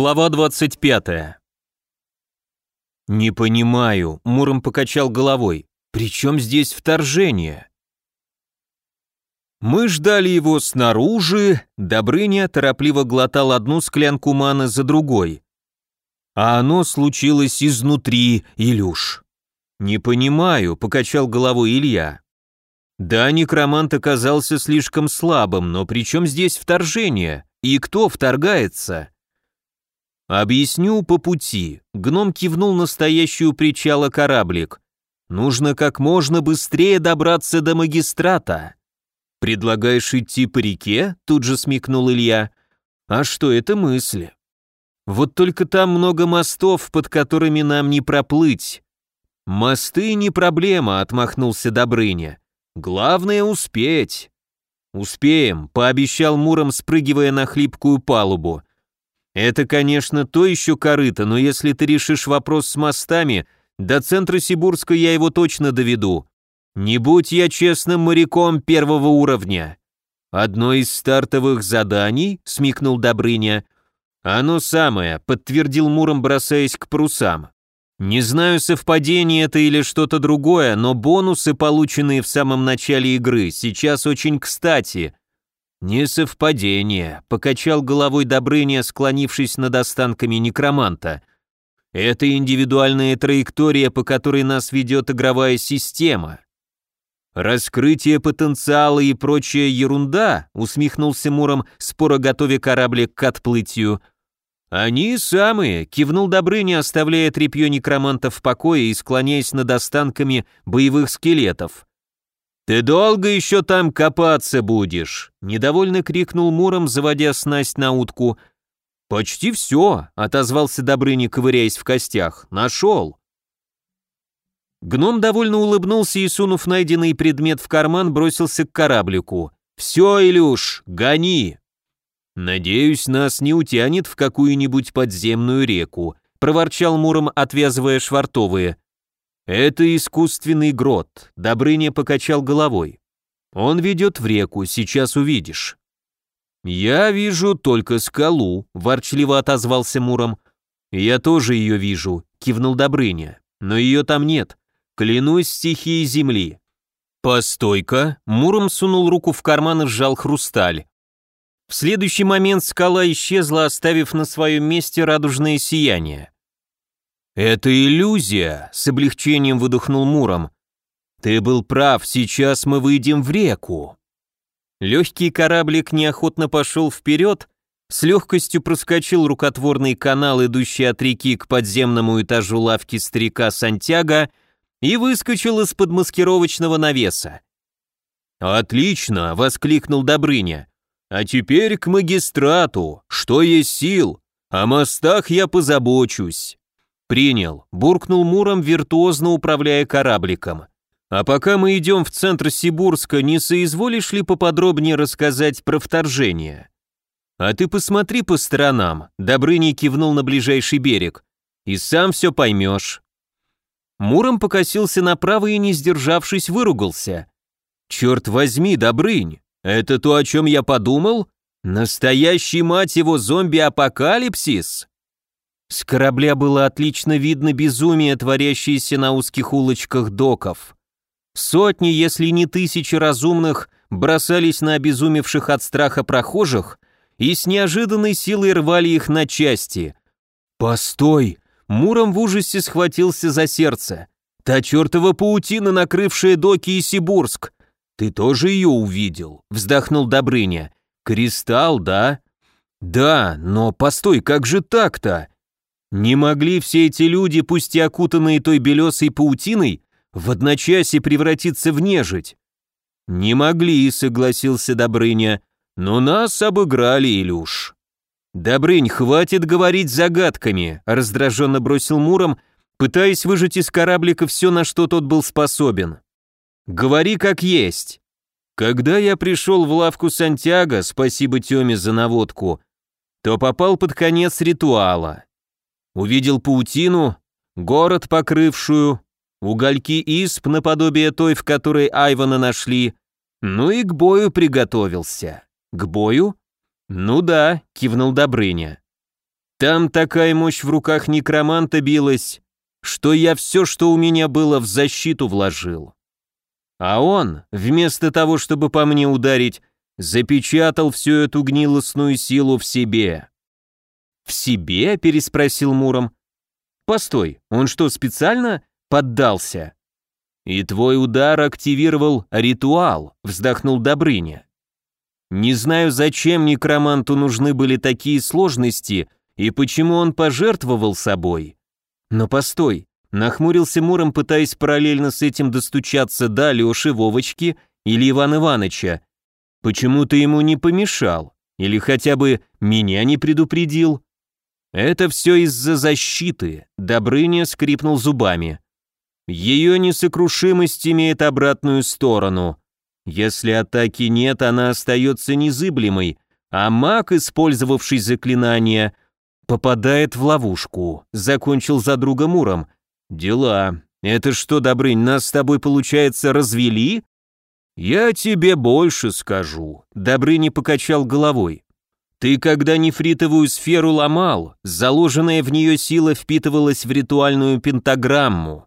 Глава 25. «Не понимаю», — Муром покачал головой. «При чем здесь вторжение?» Мы ждали его снаружи, Добрыня торопливо глотал одну склянку маны за другой. А оно случилось изнутри, Илюш. «Не понимаю», — покачал головой Илья. «Да, некромант оказался слишком слабым, но при чем здесь вторжение? И кто вторгается?» «Объясню по пути», — гном кивнул настоящую причала кораблик. «Нужно как можно быстрее добраться до магистрата». «Предлагаешь идти по реке?» — тут же смекнул Илья. «А что это мысли?» «Вот только там много мостов, под которыми нам не проплыть». «Мосты не проблема», — отмахнулся Добрыня. «Главное — успеть». «Успеем», — пообещал Муром, спрыгивая на хлипкую палубу. Это, конечно, то еще корыто, но если ты решишь вопрос с мостами, до центра Сибурска я его точно доведу. Не будь я честным моряком первого уровня. Одно из стартовых заданий, смекнул Добрыня. Оно самое, подтвердил Муром, бросаясь к парусам. Не знаю, совпадение это или что-то другое, но бонусы, полученные в самом начале игры, сейчас очень кстати. «Не совпадение», — покачал головой Добрыня, склонившись над останками некроманта. «Это индивидуальная траектория, по которой нас ведет игровая система». «Раскрытие потенциала и прочая ерунда», — усмехнулся Муром, споро готовя кораблик к отплытию. «Они самые», — кивнул Добрыня, оставляя тряпье некроманта в покое и склоняясь над останками боевых скелетов. «Ты долго еще там копаться будешь?» — недовольно крикнул Муром, заводя снасть на утку. «Почти все», — отозвался Добрыня, ковыряясь в костях. «Нашел». Гном довольно улыбнулся и, сунув найденный предмет в карман, бросился к кораблику. «Все, Илюш, гони!» «Надеюсь, нас не утянет в какую-нибудь подземную реку», — проворчал Муром, отвязывая швартовые. «Это искусственный грот», — Добрыня покачал головой. «Он ведет в реку, сейчас увидишь». «Я вижу только скалу», — ворчливо отозвался Муром. «Я тоже ее вижу», — кивнул Добрыня. «Но ее там нет. Клянусь стихией земли». «Постой-ка», — Муром сунул руку в карман и сжал хрусталь. В следующий момент скала исчезла, оставив на своем месте радужное сияние. «Это иллюзия», — с облегчением выдохнул Муром. «Ты был прав, сейчас мы выйдем в реку». Легкий кораблик неохотно пошел вперед, с легкостью проскочил рукотворный канал, идущий от реки к подземному этажу лавки старика Сантьяго, и выскочил из-под маскировочного навеса. «Отлично!» — воскликнул Добрыня. «А теперь к магистрату, что есть сил, о мостах я позабочусь». «Принял», — буркнул Муром, виртуозно управляя корабликом. «А пока мы идем в центр Сибурска, не соизволишь ли поподробнее рассказать про вторжение?» «А ты посмотри по сторонам», — Добрыня кивнул на ближайший берег, «и сам все поймешь». Муром покосился направо и, не сдержавшись, выругался. «Черт возьми, Добрынь, это то, о чем я подумал? Настоящий, мать его, зомби-апокалипсис?» С корабля было отлично видно безумие, творящееся на узких улочках доков. Сотни, если не тысячи разумных, бросались на обезумевших от страха прохожих и с неожиданной силой рвали их на части. «Постой!» Муром в ужасе схватился за сердце. «Та чертова паутина, накрывшая доки и Сибурск! Ты тоже ее увидел?» — вздохнул Добрыня. «Кристалл, да?» «Да, но постой, как же так-то?» Не могли все эти люди, пусть и окутанные той белесой паутиной, в одночасье превратиться в нежить? Не могли, согласился Добрыня, но нас обыграли, Илюш. Добрынь, хватит говорить загадками, раздраженно бросил Муром, пытаясь выжать из кораблика все, на что тот был способен. Говори как есть. Когда я пришел в лавку Сантьяго, спасибо Тёме за наводку, то попал под конец ритуала. Увидел паутину, город покрывшую, угольки исп наподобие той, в которой Айвана нашли, ну и к бою приготовился. К бою? Ну да, кивнул Добрыня. Там такая мощь в руках некроманта билась, что я все, что у меня было, в защиту вложил. А он, вместо того, чтобы по мне ударить, запечатал всю эту гнилостную силу в себе. «В себе?» — переспросил Муром. «Постой, он что, специально поддался?» «И твой удар активировал ритуал», — вздохнул Добрыня. «Не знаю, зачем некроманту нужны были такие сложности и почему он пожертвовал собой. Но постой, нахмурился Муром, пытаясь параллельно с этим достучаться до Лёши, Вовочки или Ивана Ивановича. Почему ты ему не помешал? Или хотя бы меня не предупредил? Это все из-за защиты, Добрыня скрипнул зубами. Ее несокрушимость имеет обратную сторону. Если атаки нет, она остается незыблемой, а маг, использовавший заклинание, попадает в ловушку. Закончил за друга Муром. Дела. Это что, Добрынь, нас с тобой, получается, развели? Я тебе больше скажу. Добрыня покачал головой. Ты когда нефритовую сферу ломал, заложенная в нее сила впитывалась в ритуальную пентаграмму.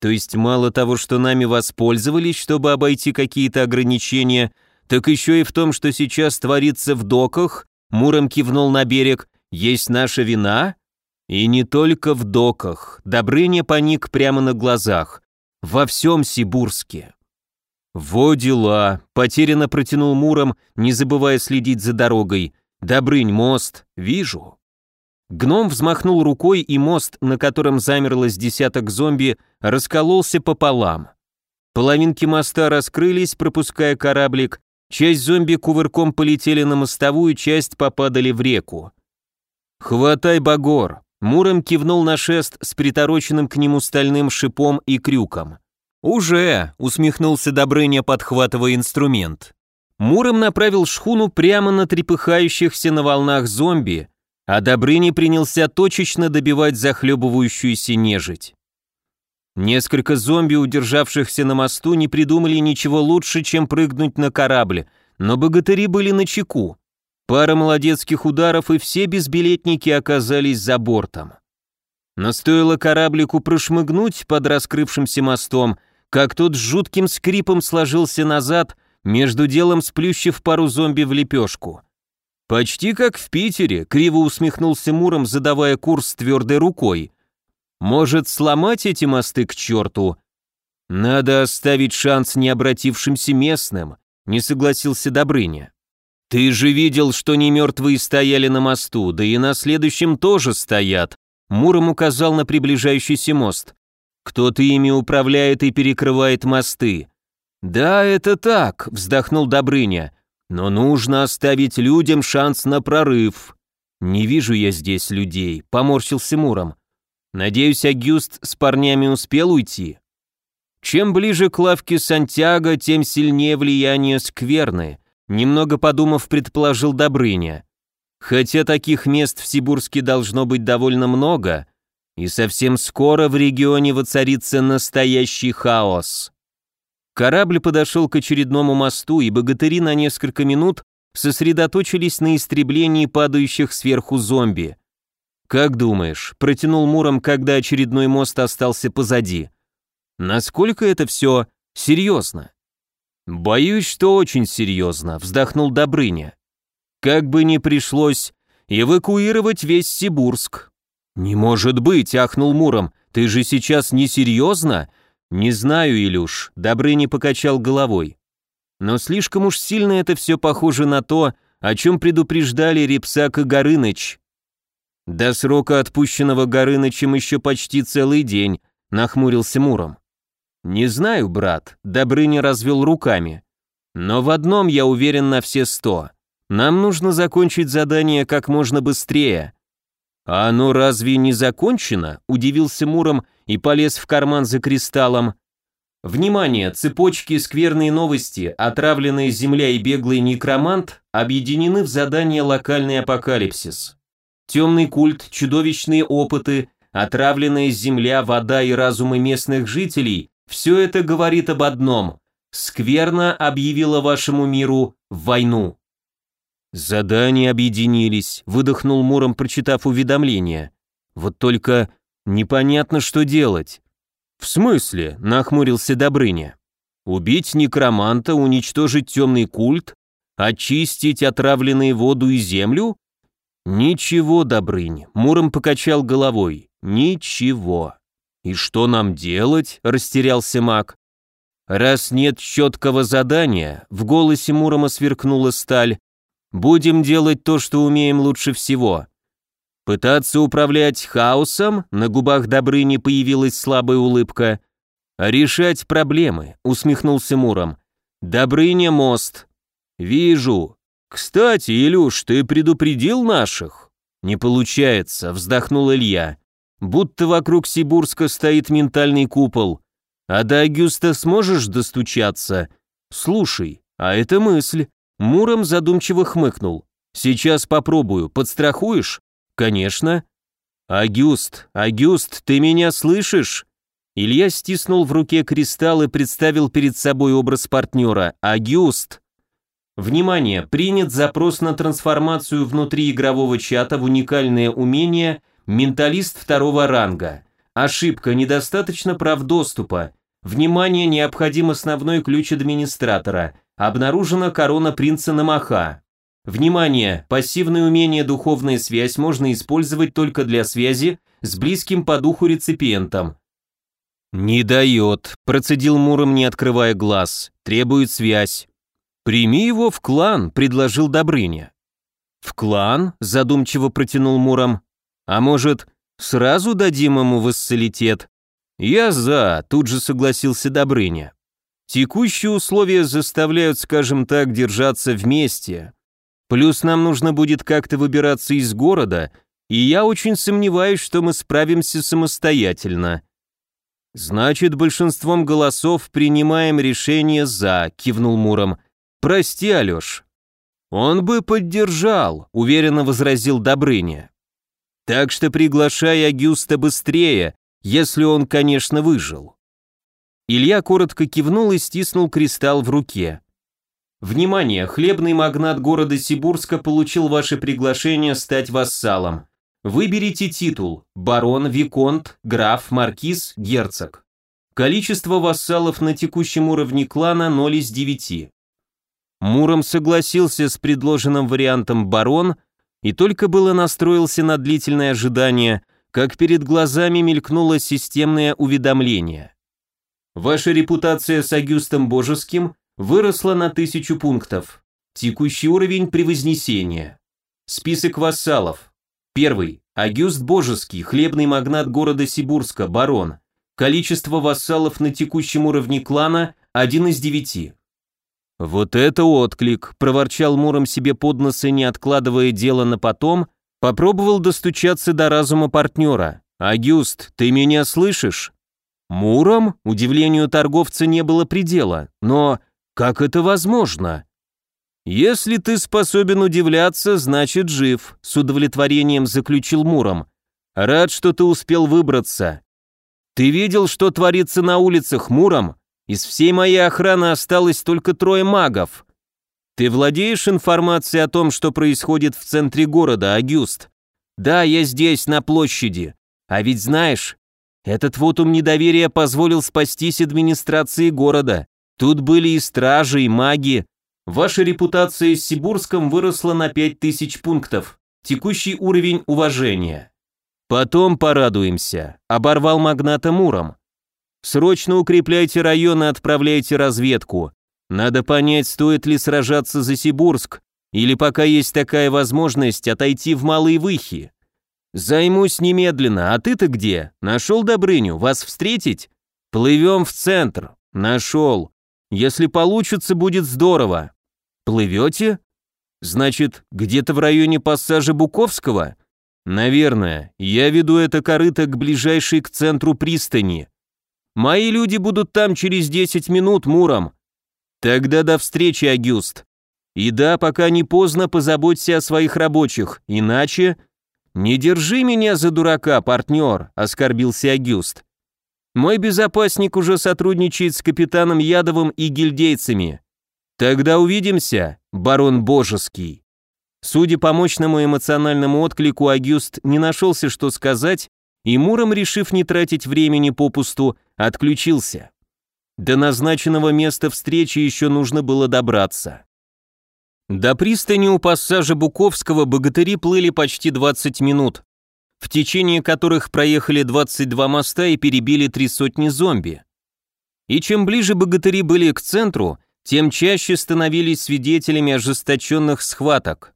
То есть мало того, что нами воспользовались, чтобы обойти какие-то ограничения, так еще и в том, что сейчас творится в доках, Муром кивнул на берег, есть наша вина? И не только в доках. Добрыня паник прямо на глазах. Во всем Сибурске. «Во дела!» — потерянно протянул Муром, не забывая следить за дорогой. «Добрынь, мост, вижу». Гном взмахнул рукой, и мост, на котором замерлось десяток зомби, раскололся пополам. Половинки моста раскрылись, пропуская кораблик, часть зомби кувырком полетели на мостовую, часть попадали в реку. «Хватай багор!» Муром кивнул на шест с притороченным к нему стальным шипом и крюком. «Уже!» — усмехнулся Добрыня, подхватывая инструмент. Муром направил шхуну прямо на трепыхающихся на волнах зомби, а Добрыня принялся точечно добивать захлебывающуюся нежить. Несколько зомби, удержавшихся на мосту, не придумали ничего лучше, чем прыгнуть на корабль, но богатыри были на чеку. Пара молодецких ударов, и все безбилетники оказались за бортом. Но стоило кораблику прошмыгнуть под раскрывшимся мостом, как тот с жутким скрипом сложился назад, между делом сплющив пару зомби в лепешку. «Почти как в Питере», — криво усмехнулся Муром, задавая курс твердой рукой. «Может, сломать эти мосты к черту?» «Надо оставить шанс необратившимся местным», — не согласился Добрыня. «Ты же видел, что не мертвые стояли на мосту, да и на следующем тоже стоят», — Муром указал на приближающийся мост. «Кто-то ими управляет и перекрывает мосты. «Да, это так», — вздохнул Добрыня. «Но нужно оставить людям шанс на прорыв». «Не вижу я здесь людей», — поморщился Муром. «Надеюсь, Агюст с парнями успел уйти?» Чем ближе к лавке Сантьяго, тем сильнее влияние скверны, немного подумав, предположил Добрыня. Хотя таких мест в Сибурске должно быть довольно много, и совсем скоро в регионе воцарится настоящий хаос. Корабль подошел к очередному мосту, и богатыри на несколько минут сосредоточились на истреблении падающих сверху зомби. «Как думаешь?» – протянул Муром, когда очередной мост остался позади. «Насколько это все серьезно?» «Боюсь, что очень серьезно», – вздохнул Добрыня. «Как бы ни пришлось эвакуировать весь Сибурск». «Не может быть», – ахнул Муром, – «ты же сейчас не серьезно?» «Не знаю, Илюш», — Добрыня покачал головой. «Но слишком уж сильно это все похоже на то, о чем предупреждали Репсак и Горыныч». «До срока отпущенного Горынычем еще почти целый день», — нахмурился Муром. «Не знаю, брат», — Добрыня развел руками. «Но в одном я уверен на все сто. Нам нужно закончить задание как можно быстрее». «А оно разве не закончено?» – удивился Муром и полез в карман за кристаллом. Внимание, цепочки скверные новости, отравленная земля и беглый некромант объединены в задание «Локальный апокалипсис». Темный культ, чудовищные опыты, отравленная земля, вода и разумы местных жителей – все это говорит об одном – скверно объявила вашему миру войну. Задания объединились, выдохнул Муром, прочитав уведомление. Вот только непонятно, что делать. В смысле? нахмурился Добрыня. Убить некроманта, уничтожить темный культ, очистить отравленные воду и землю? Ничего, Добрынь, Муром покачал головой. Ничего. И что нам делать? растерялся маг. Раз нет четкого задания, в голосе Мурома сверкнула сталь, Будем делать то, что умеем лучше всего. Пытаться управлять хаосом, на губах Добрыни появилась слабая улыбка. Решать проблемы, усмехнулся Муром. Добрыня мост. Вижу. Кстати, Илюш, ты предупредил наших? Не получается, вздохнул Илья. Будто вокруг Сибурска стоит ментальный купол. А до Агюста сможешь достучаться? Слушай, а это мысль. Муром задумчиво хмыкнул. «Сейчас попробую. Подстрахуешь?» «Конечно». «Агюст, Агюст, ты меня слышишь?» Илья стиснул в руке кристалл и представил перед собой образ партнера. «Агюст!» Внимание! Принят запрос на трансформацию внутри игрового чата в уникальное умение «Менталист второго ранга». Ошибка, недостаточно прав доступа. Внимание, необходим основной ключ администратора. Обнаружена корона принца Намаха. Внимание! Пассивное умение «Духовная связь» можно использовать только для связи с близким по духу реципиентом. «Не дает», – процедил Муром, не открывая глаз. «Требует связь». «Прими его в клан», – предложил Добрыня. «В клан?» – задумчиво протянул Муром. «А может, сразу дадим ему вассалитет?» «Я за», – тут же согласился Добрыня. Текущие условия заставляют, скажем так, держаться вместе. Плюс нам нужно будет как-то выбираться из города, и я очень сомневаюсь, что мы справимся самостоятельно. Значит, большинством голосов принимаем решение «за», кивнул Муром. Прости, Алёш. Он бы поддержал, уверенно возразил Добрыня. Так что приглашай Агюста быстрее, если он, конечно, выжил. Илья коротко кивнул и стиснул кристалл в руке. «Внимание! Хлебный магнат города Сибурска получил ваше приглашение стать вассалом. Выберите титул – барон, виконт, граф, маркиз, герцог. Количество вассалов на текущем уровне клана 0 из 9. Муром согласился с предложенным вариантом барон и только было настроился на длительное ожидание, как перед глазами мелькнуло системное уведомление. Ваша репутация с Агюстом Божеским выросла на тысячу пунктов. Текущий уровень превознесения. Список вассалов. Первый. Агюст Божеский, хлебный магнат города Сибурска, барон. Количество вассалов на текущем уровне клана – один из девяти. «Вот это отклик!» – проворчал Муром себе под нос и, не откладывая дело на потом, попробовал достучаться до разума партнера. «Агюст, ты меня слышишь?» Муром? Удивлению торговца не было предела. Но как это возможно? Если ты способен удивляться, значит жив, с удовлетворением заключил Муром. Рад, что ты успел выбраться. Ты видел, что творится на улицах, Муром? Из всей моей охраны осталось только трое магов. Ты владеешь информацией о том, что происходит в центре города, Агюст? Да, я здесь, на площади. А ведь знаешь, этот вотум недоверия позволил спастись администрации города. Тут были и стражи, и маги. Ваша репутация с Сибурском выросла на 5000 пунктов. Текущий уровень уважения. Потом порадуемся. Оборвал магната Муром. Срочно укрепляйте район и отправляйте разведку. Надо понять, стоит ли сражаться за Сибурск, или пока есть такая возможность, отойти в Малые Выхи. «Займусь немедленно, а ты-то где? Нашел Добрыню? Вас встретить?» «Плывем в центр. Нашел. Если получится, будет здорово. Плывете? Значит, где-то в районе пассажа Буковского? Наверное. Я веду это корыто к ближайшей к центру пристани. Мои люди будут там через 10 минут, Муром. Тогда до встречи, Агюст. И да, пока не поздно, позаботься о своих рабочих, иначе «Не держи меня за дурака, партнер», — оскорбился Агюст. «Мой безопасник уже сотрудничает с капитаном Ядовым и гильдейцами. Тогда увидимся, барон Божеский». Судя по мощному эмоциональному отклику, Агюст не нашелся, что сказать, и Муром, решив не тратить времени попусту, отключился. До назначенного места встречи еще нужно было добраться. До пристани у пассажа Буковского богатыри плыли почти 20 минут, в течение которых проехали 22 моста и перебили три сотни зомби. И чем ближе богатыри были к центру, тем чаще становились свидетелями ожесточенных схваток.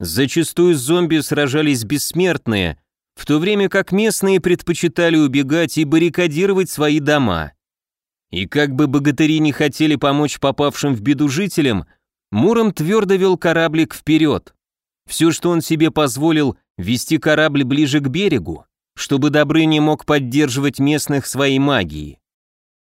Зачастую с зомби сражались бессмертные, в то время как местные предпочитали убегать и баррикадировать свои дома. И как бы богатыри не хотели помочь попавшим в беду жителям, Муром твердо вел кораблик вперед. Все, что он себе позволил, вести корабль ближе к берегу, чтобы Добрыня мог поддерживать местных своей магией.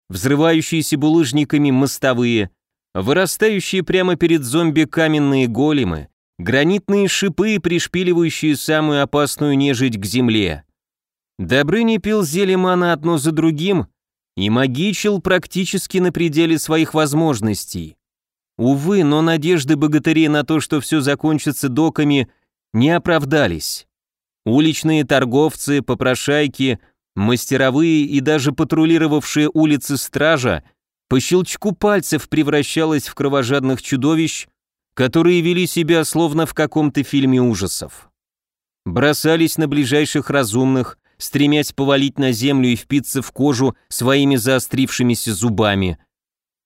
Взрывающиеся булыжниками мостовые, вырастающие прямо перед зомби каменные големы, гранитные шипы, пришпиливающие самую опасную нежить к земле. Добрыня пил зелье мана одно за другим и магичил практически на пределе своих возможностей. Увы, но надежды богатырей на то, что все закончится доками, не оправдались. Уличные торговцы, попрошайки, мастеровые и даже патрулировавшие улицы стража по щелчку пальцев превращалась в кровожадных чудовищ, которые вели себя словно в каком-то фильме ужасов. Бросались на ближайших разумных, стремясь повалить на землю и впиться в кожу своими заострившимися зубами.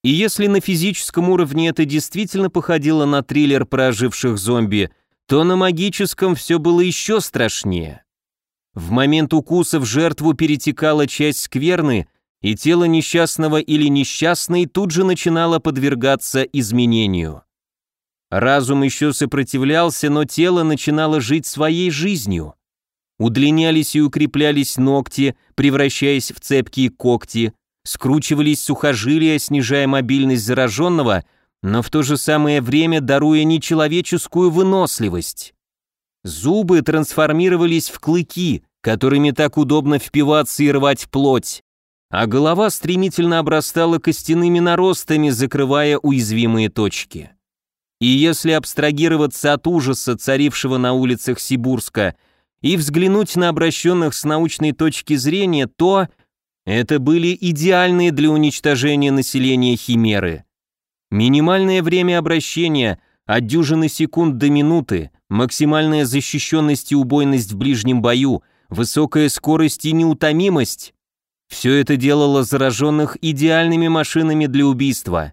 И если на физическом уровне это действительно походило на триллер про оживших зомби, то на магическом все было еще страшнее. В момент укуса в жертву перетекала часть скверны, и тело несчастного или несчастной тут же начинало подвергаться изменению. Разум еще сопротивлялся, но тело начинало жить своей жизнью. Удлинялись и укреплялись ногти, превращаясь в цепкие когти, скручивались сухожилия, снижая мобильность зараженного, но в то же самое время даруя нечеловеческую выносливость. Зубы трансформировались в клыки, которыми так удобно впиваться и рвать плоть, а голова стремительно обрастала костяными наростами, закрывая уязвимые точки. И если абстрагироваться от ужаса, царившего на улицах Сибурска, и взглянуть на обращенных с научной точки зрения, то это были идеальные для уничтожения населения химеры. Минимальное время обращения от дюжины секунд до минуты, максимальная защищенность и убойность в ближнем бою, высокая скорость и неутомимость – все это делало зараженных идеальными машинами для убийства.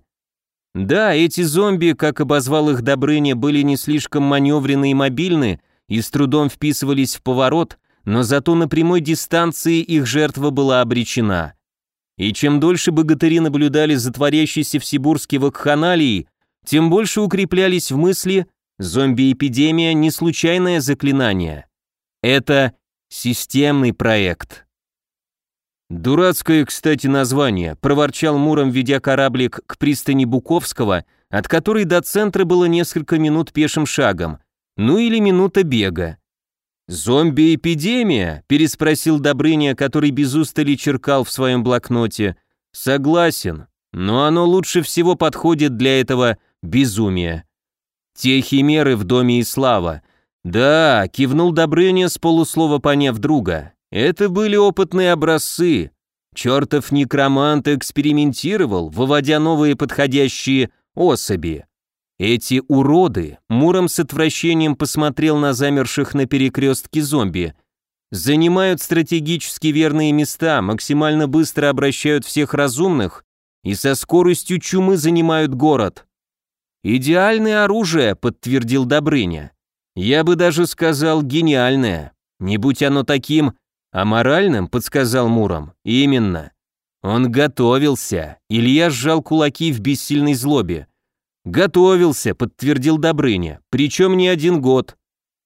Да, эти зомби, как обозвал их Добрыня, были не слишком маневренны и мобильны и с трудом вписывались в поворот, но зато на прямой дистанции их жертва была обречена. И чем дольше богатыри наблюдали за творящейся в Сибурске вакханалией, тем больше укреплялись в мысли «зомби-эпидемия» не случайное заклинание. Это системный проект. «Дурацкое, кстати, название», — проворчал Муром, ведя кораблик к пристани Буковского, от которой до центра было несколько минут пешим шагом, ну или минута бега. «Зомби-эпидемия?» – переспросил Добрыня, который без устали черкал в своем блокноте. «Согласен, но оно лучше всего подходит для этого безумия». «Те химеры в доме и слава». «Да», – кивнул Добрыня с полуслова поняв друга. «Это были опытные образцы. Чертов некромант экспериментировал, выводя новые подходящие особи. Эти уроды, Муром с отвращением посмотрел на замерших на перекрестке зомби, занимают стратегически верные места, максимально быстро обращают всех разумных и со скоростью чумы занимают город. «Идеальное оружие», — подтвердил Добрыня. «Я бы даже сказал гениальное. Не будь оно таким, а моральным», — подсказал Муром. «Именно». Он готовился. Илья сжал кулаки в бессильной злобе. «Готовился», — подтвердил Добрыня, «причем не один год.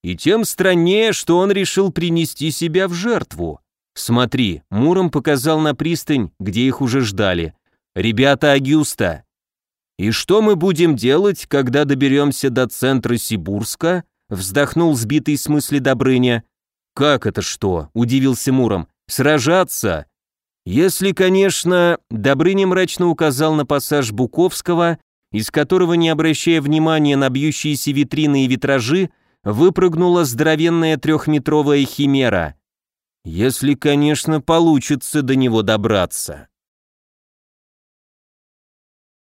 И тем страннее, что он решил принести себя в жертву. Смотри, Муром показал на пристань, где их уже ждали. Ребята Агюста. И что мы будем делать, когда доберемся до центра Сибурска? Вздохнул сбитый с мысли Добрыня. Как это что? Удивился Муром. Сражаться? Если, конечно, Добрыня мрачно указал на пассаж Буковского из которого, не обращая внимания на бьющиеся витрины и витражи, выпрыгнула здоровенная трехметровая химера. Если, конечно, получится до него добраться.